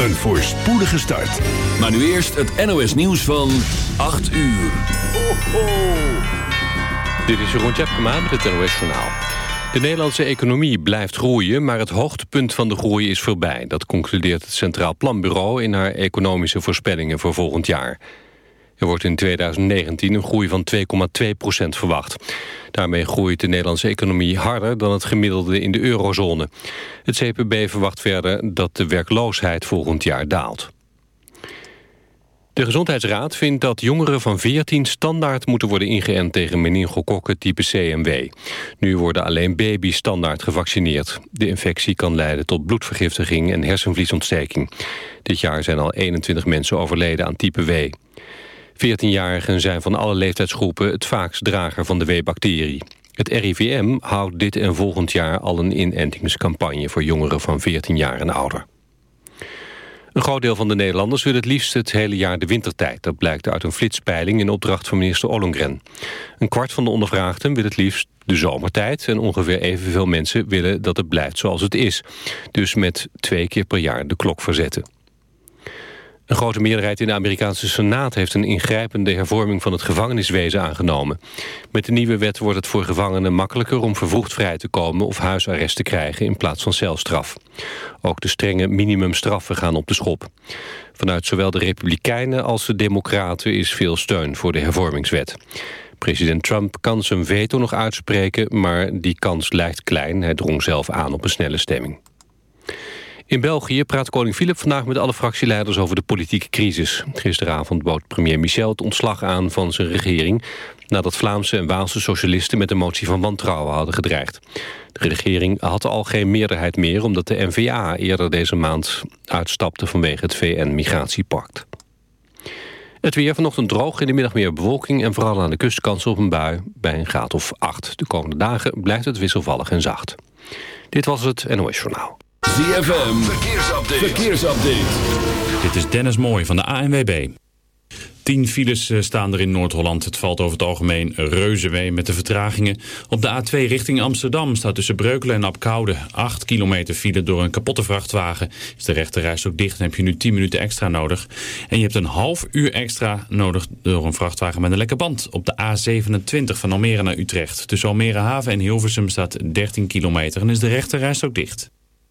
Een voorspoedige start. Maar nu eerst het NOS nieuws van 8 uur. Ho, ho. Dit is Jeroen Tjepkema met het NOS Journaal. De Nederlandse economie blijft groeien, maar het hoogtepunt van de groei is voorbij. Dat concludeert het Centraal Planbureau in haar economische voorspellingen voor volgend jaar. Er wordt in 2019 een groei van 2,2 procent verwacht. Daarmee groeit de Nederlandse economie harder dan het gemiddelde in de eurozone. Het CPB verwacht verder dat de werkloosheid volgend jaar daalt. De Gezondheidsraad vindt dat jongeren van 14 standaard moeten worden ingeënt tegen meningokokken type C en W. Nu worden alleen baby's standaard gevaccineerd. De infectie kan leiden tot bloedvergiftiging en hersenvliesontsteking. Dit jaar zijn al 21 mensen overleden aan type W. 14-jarigen zijn van alle leeftijdsgroepen het vaakst drager van de W-bacterie. Het RIVM houdt dit en volgend jaar al een inentingscampagne voor jongeren van 14 jaar en ouder. Een groot deel van de Nederlanders wil het liefst het hele jaar de wintertijd. Dat blijkt uit een flitspeiling in opdracht van minister Ollongren. Een kwart van de ondervraagden wil het liefst de zomertijd... en ongeveer evenveel mensen willen dat het blijft zoals het is. Dus met twee keer per jaar de klok verzetten. Een grote meerderheid in de Amerikaanse Senaat heeft een ingrijpende hervorming van het gevangeniswezen aangenomen. Met de nieuwe wet wordt het voor gevangenen makkelijker om vervroegd vrij te komen of huisarrest te krijgen in plaats van celstraf. Ook de strenge minimumstraffen gaan op de schop. Vanuit zowel de Republikeinen als de Democraten is veel steun voor de hervormingswet. President Trump kan zijn veto nog uitspreken, maar die kans lijkt klein. Hij drong zelf aan op een snelle stemming. In België praat koning Filip vandaag met alle fractieleiders over de politieke crisis. Gisteravond bood premier Michel het ontslag aan van zijn regering... nadat Vlaamse en Waalse socialisten met een motie van wantrouwen hadden gedreigd. De regering had al geen meerderheid meer... omdat de N-VA eerder deze maand uitstapte vanwege het VN-migratiepact. Het weer vanochtend droog, in de middag meer bewolking... en vooral aan de kust kans op een bui bij een graad of 8. De komende dagen blijft het wisselvallig en zacht. Dit was het NOS Journaal. ZFM, verkeersupdate. verkeersupdate. Dit is Dennis Mooij van de ANWB. Tien files eh, staan er in Noord-Holland. Het valt over het algemeen reuze met de vertragingen. Op de A2 richting Amsterdam staat tussen Breukelen en Apkoude 8 kilometer file door een kapotte vrachtwagen. Is de rechterreis ook dicht, dan heb je nu 10 minuten extra nodig. En je hebt een half uur extra nodig door een vrachtwagen met een lekke band. Op de A27 van Almere naar Utrecht. Tussen Almere Haven en Hilversum staat 13 kilometer en is de rechterreis ook dicht.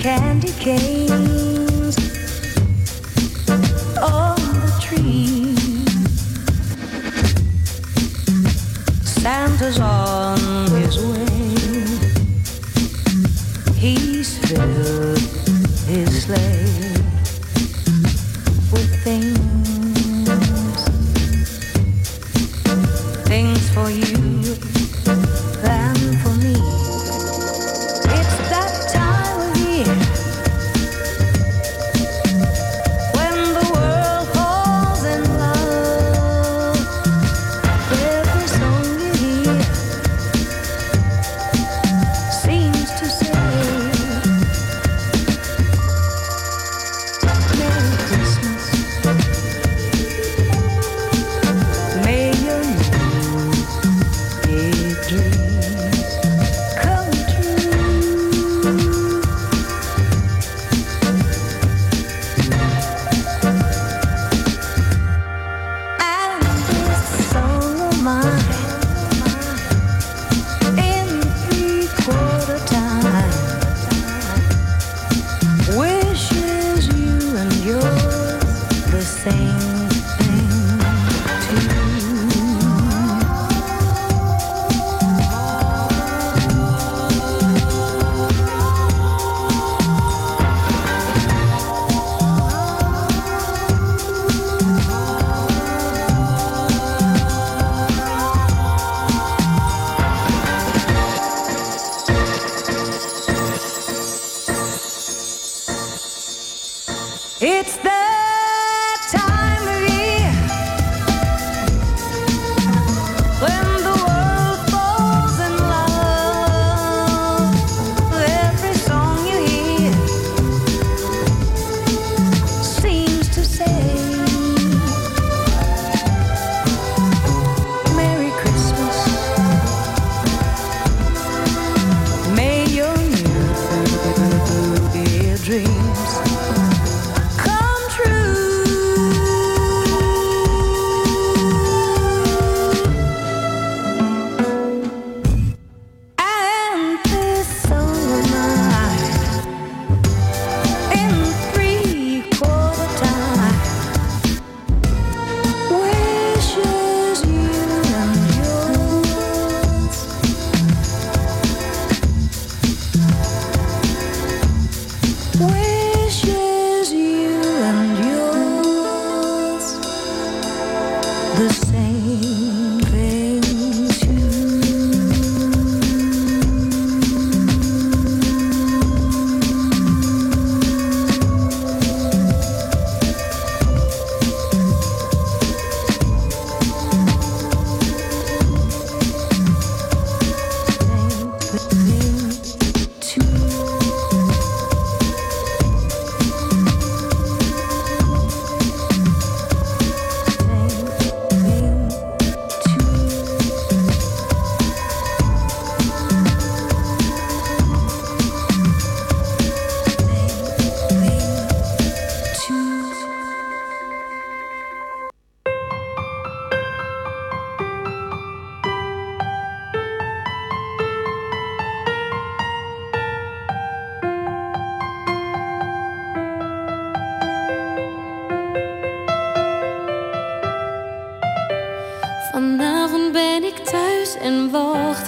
candy cane. It's the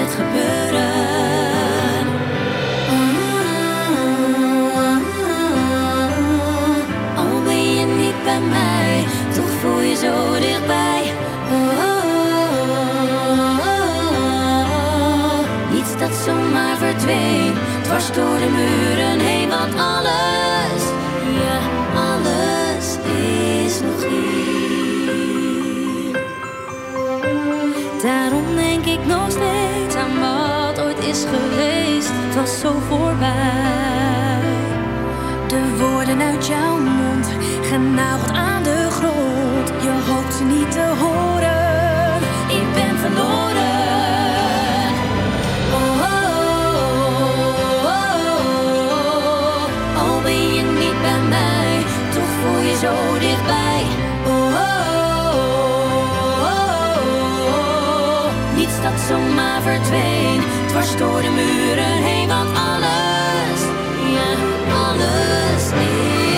het gebeuren. Oh, oh, oh, Al ben je niet bij mij, toch voel je zo dichtbij. iets Niets dat zomaar verdween, dwars door de muren heen, want alles, ja, alles is nog niet. Daarom denk ik nog steeds geweest, het was zo voorbij. De woorden uit jouw mond genaald aan de grond. Je hoopt ze niet te horen. Ik ben verloren. zo dichtbij. Oh, oh, oh, oh, oh, niets dat zomaar verdween dwars door de muren heen, want alles, ja, alles is.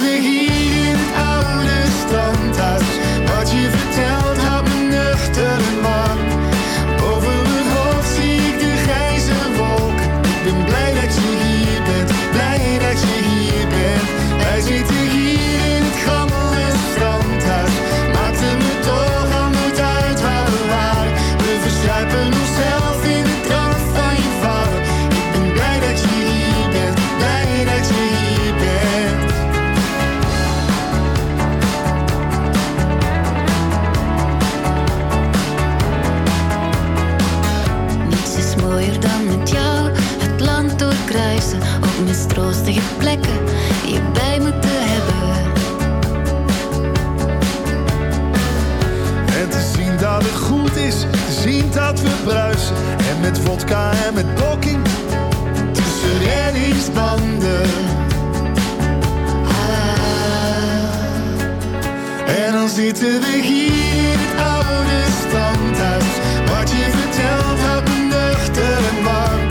vodka en met blokking tussen reddingsbanden. Ah. En dan zitten we hier in het oude standhuis. Wat je vertelt houdt me nuchter en warm.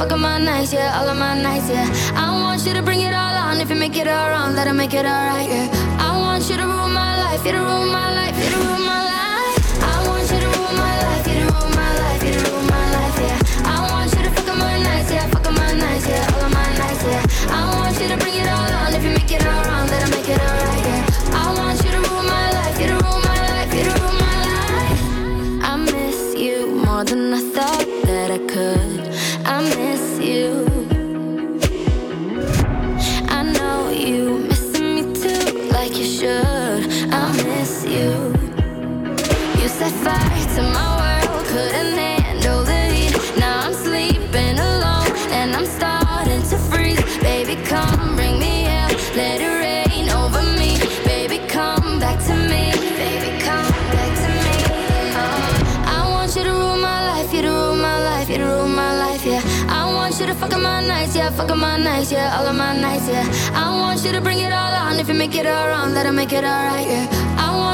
Fuck up my nights, yeah, all of my nights, yeah. I want you to bring it all on. If you make it all wrong, let it make it alright, yeah. I want you to rule my life, you to rule my life, you to rule my life. Yeah, all of my nights, yeah. I want you to bring it all on. If you make it all wrong, then I'll make it alright, yeah. set fire to my world, couldn't handle the heat. Now I'm sleeping alone and I'm starting to freeze. Baby, come bring me out, let it rain over me. Baby, come back to me. Baby, come back to me. Oh. I want you to rule my life, you to rule my life, you to rule my life, yeah. I want you to fuck up my nights, yeah, fuck up my nights, yeah, all of my nights, yeah. I want you to bring it all on. If you make it all wrong, that I make it all right, yeah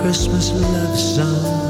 Christmas love song.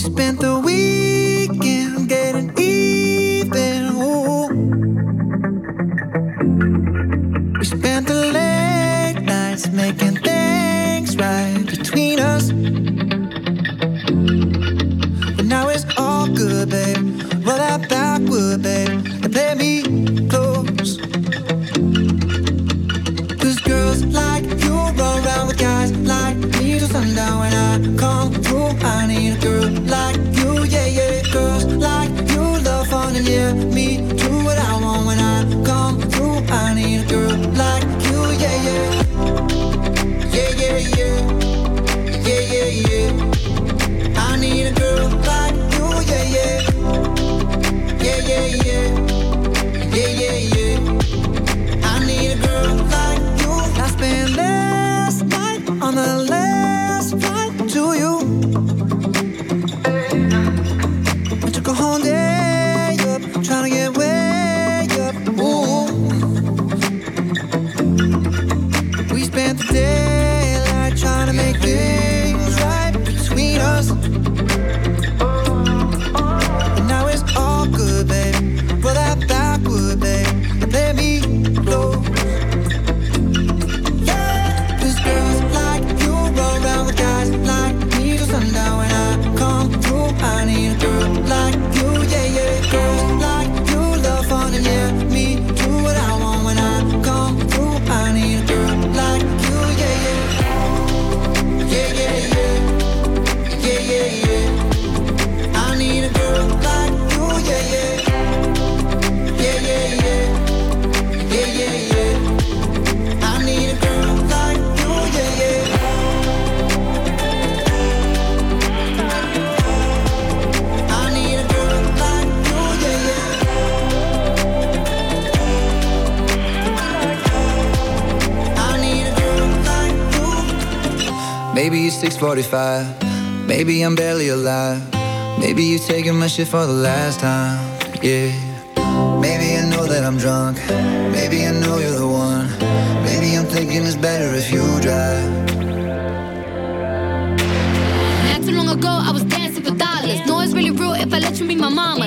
We spent the week 6:45. Maybe I'm barely alive. Maybe you're taking my shit for the last time. Yeah. Maybe I know that I'm drunk. Maybe I know you're the one. Maybe I'm thinking it's better if you drive. Not too long ago, I was dancing for dollars. No, it's really real if I let you be my mama.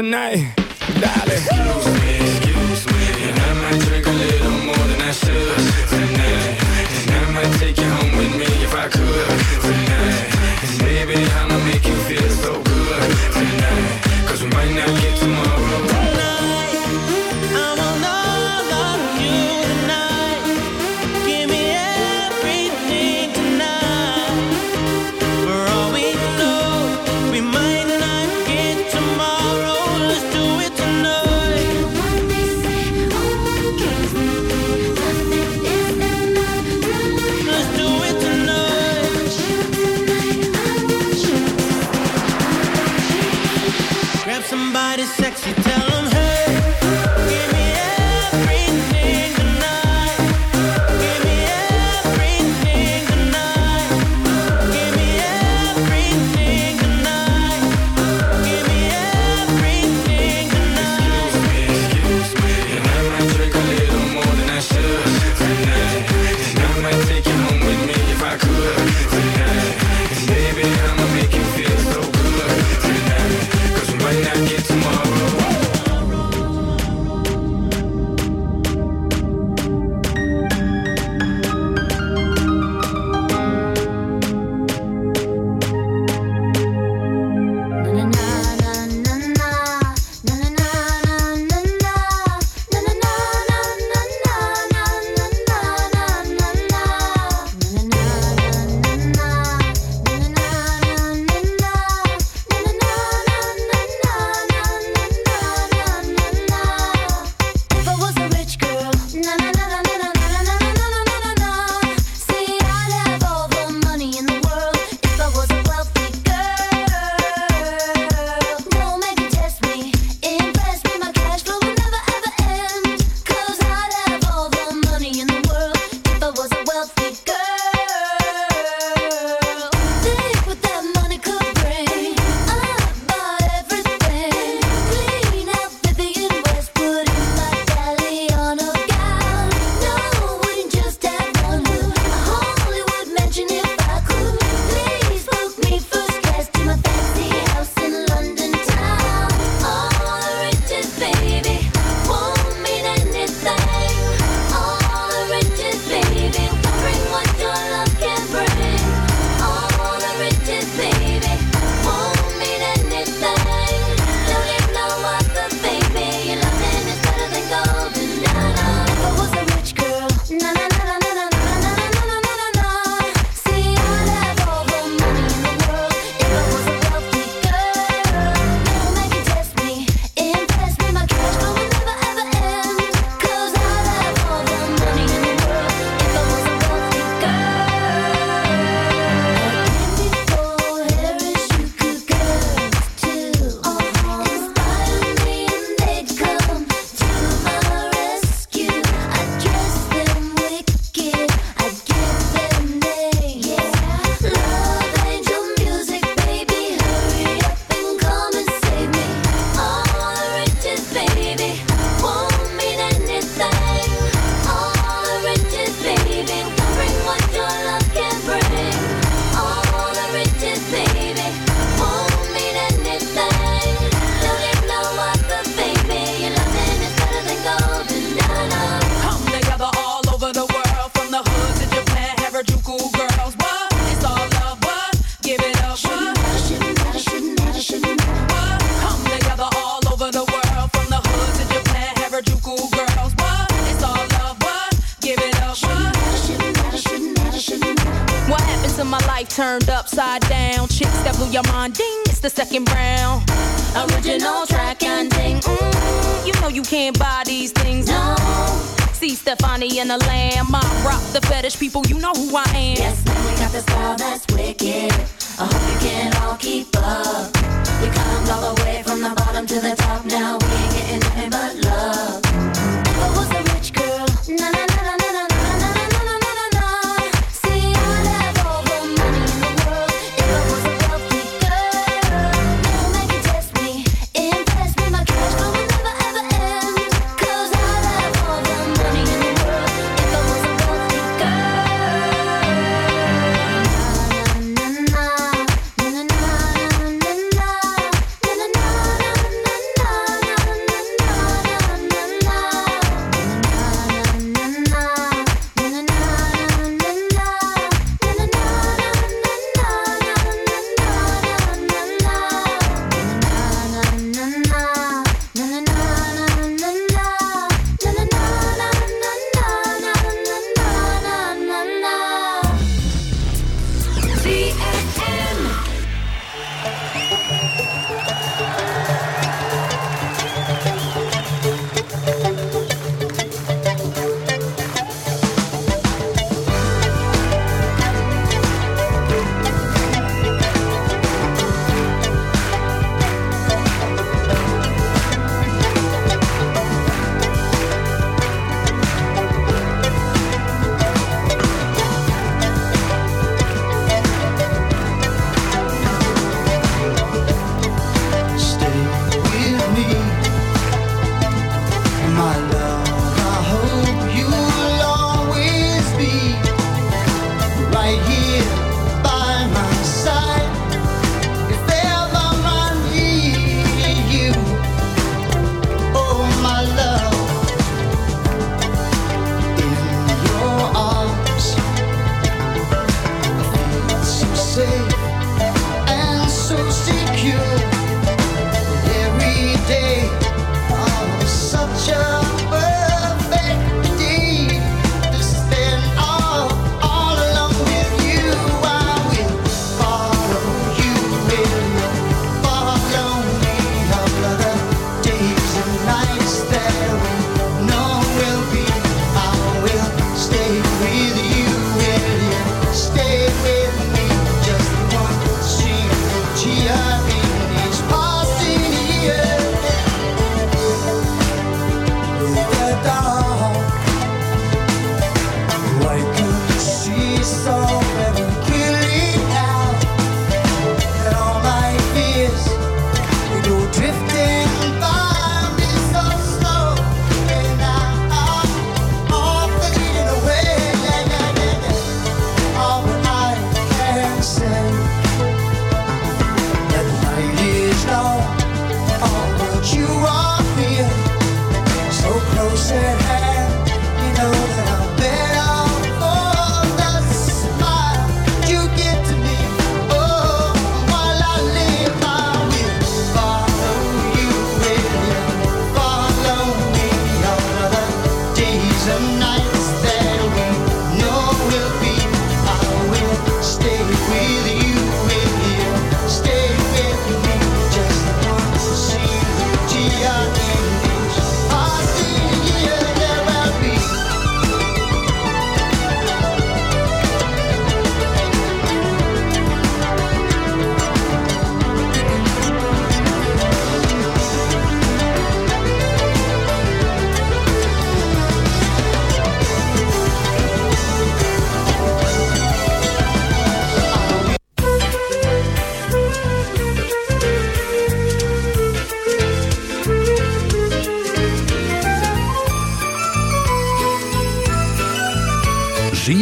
tonight, darling.